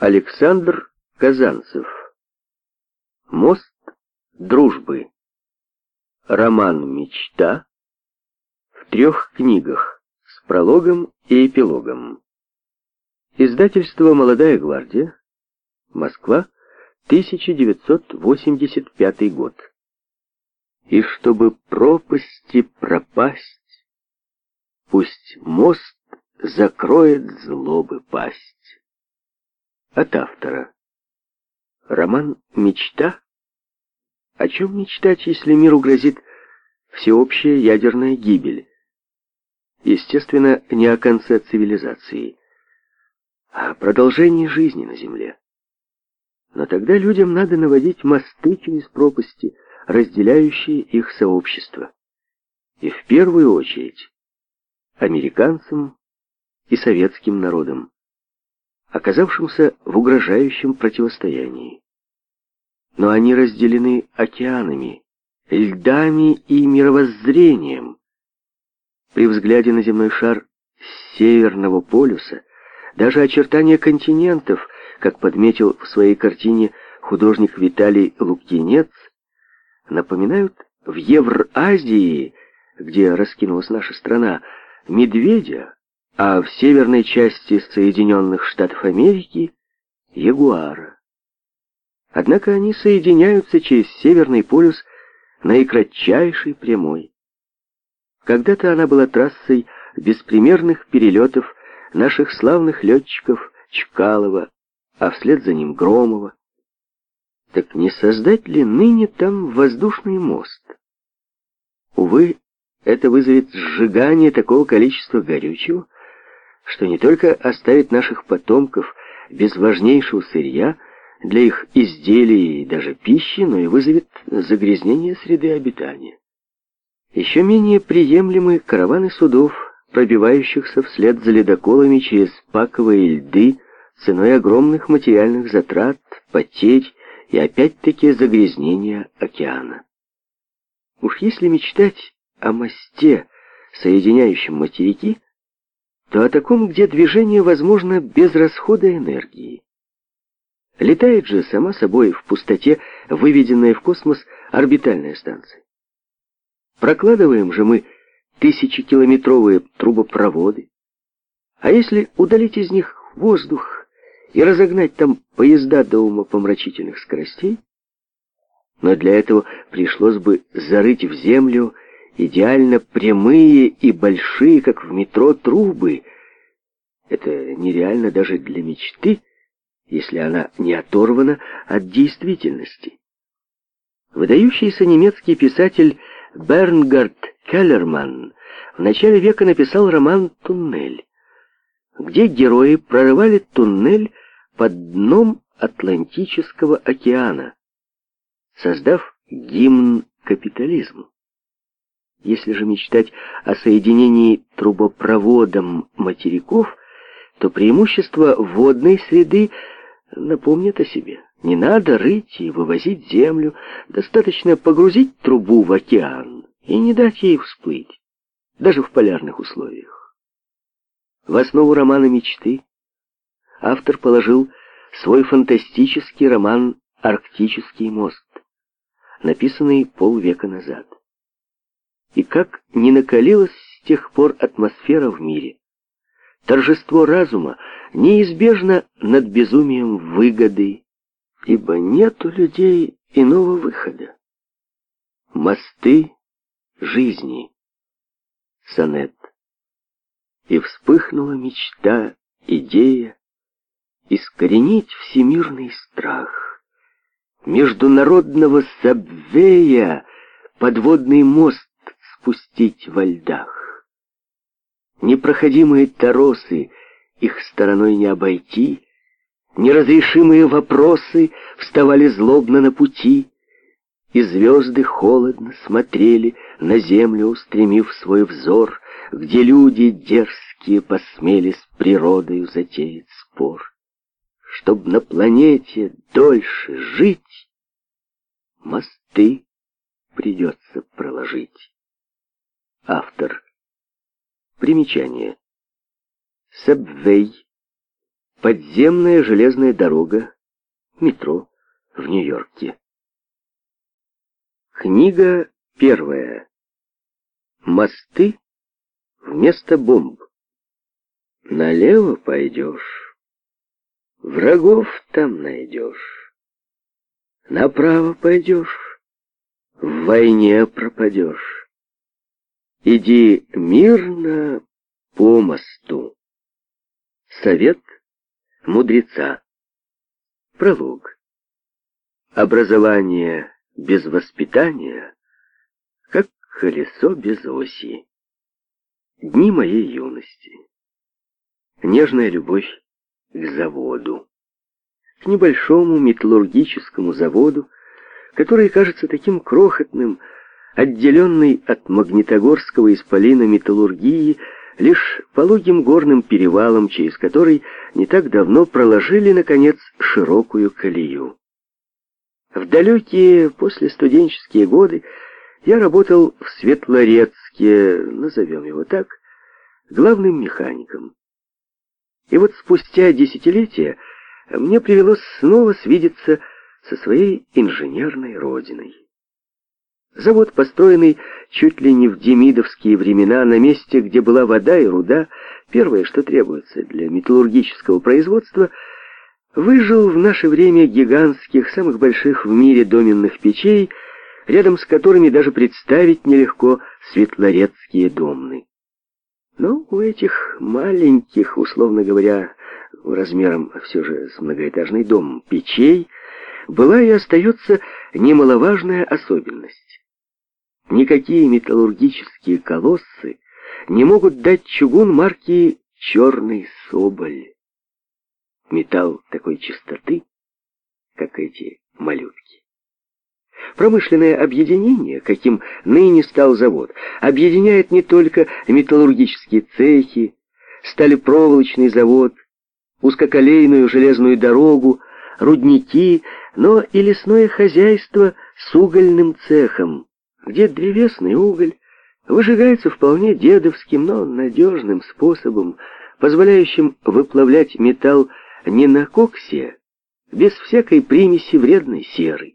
Александр Казанцев. Мост дружбы. Роман «Мечта» в трех книгах с прологом и эпилогом. Издательство «Молодая гвардия», Москва, 1985 год. И чтобы пропасти пропасть, Пусть мост закроет злобы пасть. От автора. Роман «Мечта»? О чем мечтать, если миру грозит всеобщая ядерная гибель? Естественно, не о конце цивилизации, а о продолжении жизни на Земле. Но тогда людям надо наводить мосты через пропасти, разделяющие их сообщество. И в первую очередь американцам и советским народам оказавшимся в угрожающем противостоянии. Но они разделены океанами, льдами и мировоззрением. При взгляде на земной шар с северного полюса даже очертания континентов, как подметил в своей картине художник Виталий Лукьянец, напоминают в Евразии, где раскинулась наша страна, медведя, а в северной части Соединенных Штатов Америки – ягуара. Однако они соединяются через Северный полюс наикратчайшей прямой. Когда-то она была трассой беспримерных перелетов наших славных летчиков Чкалова, а вслед за ним Громова. Так не создать ли ныне там воздушный мост? Увы, это вызовет сжигание такого количества горючего, что не только оставит наших потомков без важнейшего сырья для их изделий и даже пищи, но и вызовет загрязнение среды обитания. Еще менее приемлемы караваны судов, пробивающихся вслед за ледоколами через паковые льды ценой огромных материальных затрат, потерь и опять-таки загрязнения океана. Уж если мечтать о мосте, соединяющем материки, то о таком, где движение возможно без расхода энергии. Летает же сама собой в пустоте выведенная в космос орбитальная станция. Прокладываем же мы тысячекилометровые трубопроводы. А если удалить из них воздух и разогнать там поезда до умопомрачительных скоростей? Но для этого пришлось бы зарыть в землю идеально прямые и большие, как в метро, трубы. Это нереально даже для мечты, если она не оторвана от действительности. Выдающийся немецкий писатель Бернгард Келлерман в начале века написал роман «Туннель», где герои прорывали туннель под дном Атлантического океана, создав гимн капитализму. Если же мечтать о соединении трубопроводом материков, то преимущество водной среды напомнит о себе. Не надо рыть и вывозить землю, достаточно погрузить трубу в океан и не дать ей всплыть, даже в полярных условиях. В основу романа «Мечты» автор положил свой фантастический роман «Арктический мост», написанный полвека назад и как не накалилась с тех пор атмосфера в мире. Торжество разума неизбежно над безумием выгоды, ибо нет у людей иного выхода. Мосты жизни. Сонет. И вспыхнула мечта, идея искоренить всемирный страх. Международного сабвея подводный мост спустить во льдах. Непроходимые торосы их стороной не обойти, неразрешимые вопросы вставали злобно на пути, и звезды холодно смотрели на землю, устремив свой взор, где люди дерзкие посмели с природою затеять спор. Чтоб на планете дольше жить, мосты придется проложить. Автор. Примечание. Сабвей. Подземная железная дорога. Метро в Нью-Йорке. Книга первая. Мосты вместо бомб. Налево пойдешь, врагов там найдешь. Направо пойдешь, в войне пропадешь. Иди мирно по мосту. Совет мудреца. Пролог. Образование без воспитания, как колесо без оси. Дни моей юности. Нежная любовь к заводу. К небольшому металлургическому заводу, который кажется таким крохотным, отделенный от Магнитогорского исполина металлургии лишь пологим горным перевалом, через который не так давно проложили, наконец, широкую колею. В далекие послестуденческие годы я работал в Светлорецке, назовем его так, главным механиком. И вот спустя десятилетия мне привелось снова свидеться со своей инженерной родиной. Завод, построенный чуть ли не в демидовские времена на месте, где была вода и руда, первое, что требуется для металлургического производства, выжил в наше время гигантских, самых больших в мире доменных печей, рядом с которыми даже представить нелегко светлорецкие домны. Но у этих маленьких, условно говоря, размером все же с многоэтажный дом, печей, была и остается немаловажная особенность. Никакие металлургические колоссы не могут дать чугун марки «Черный соболь». Металл такой чистоты, как эти малютки. Промышленное объединение, каким ныне стал завод, объединяет не только металлургические цехи, сталепроволочный завод, узкоколейную железную дорогу, рудники, но и лесное хозяйство с угольным цехом где древесный уголь выжигается вполне дедовским, но надежным способом, позволяющим выплавлять металл не на коксе, без всякой примеси вредной серы.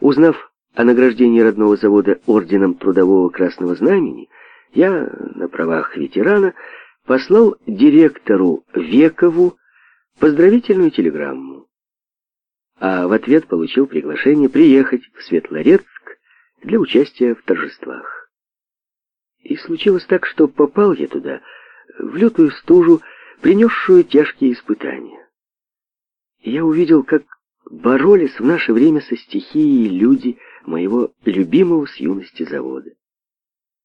Узнав о награждении родного завода орденом Трудового Красного Знамени, я на правах ветерана послал директору Векову поздравительную телеграмму, а в ответ получил приглашение приехать в Светлорецк для участия в торжествах. И случилось так, что попал я туда, в лютую стужу, принесшую тяжкие испытания. Я увидел, как боролись в наше время со стихией люди моего любимого с юности завода.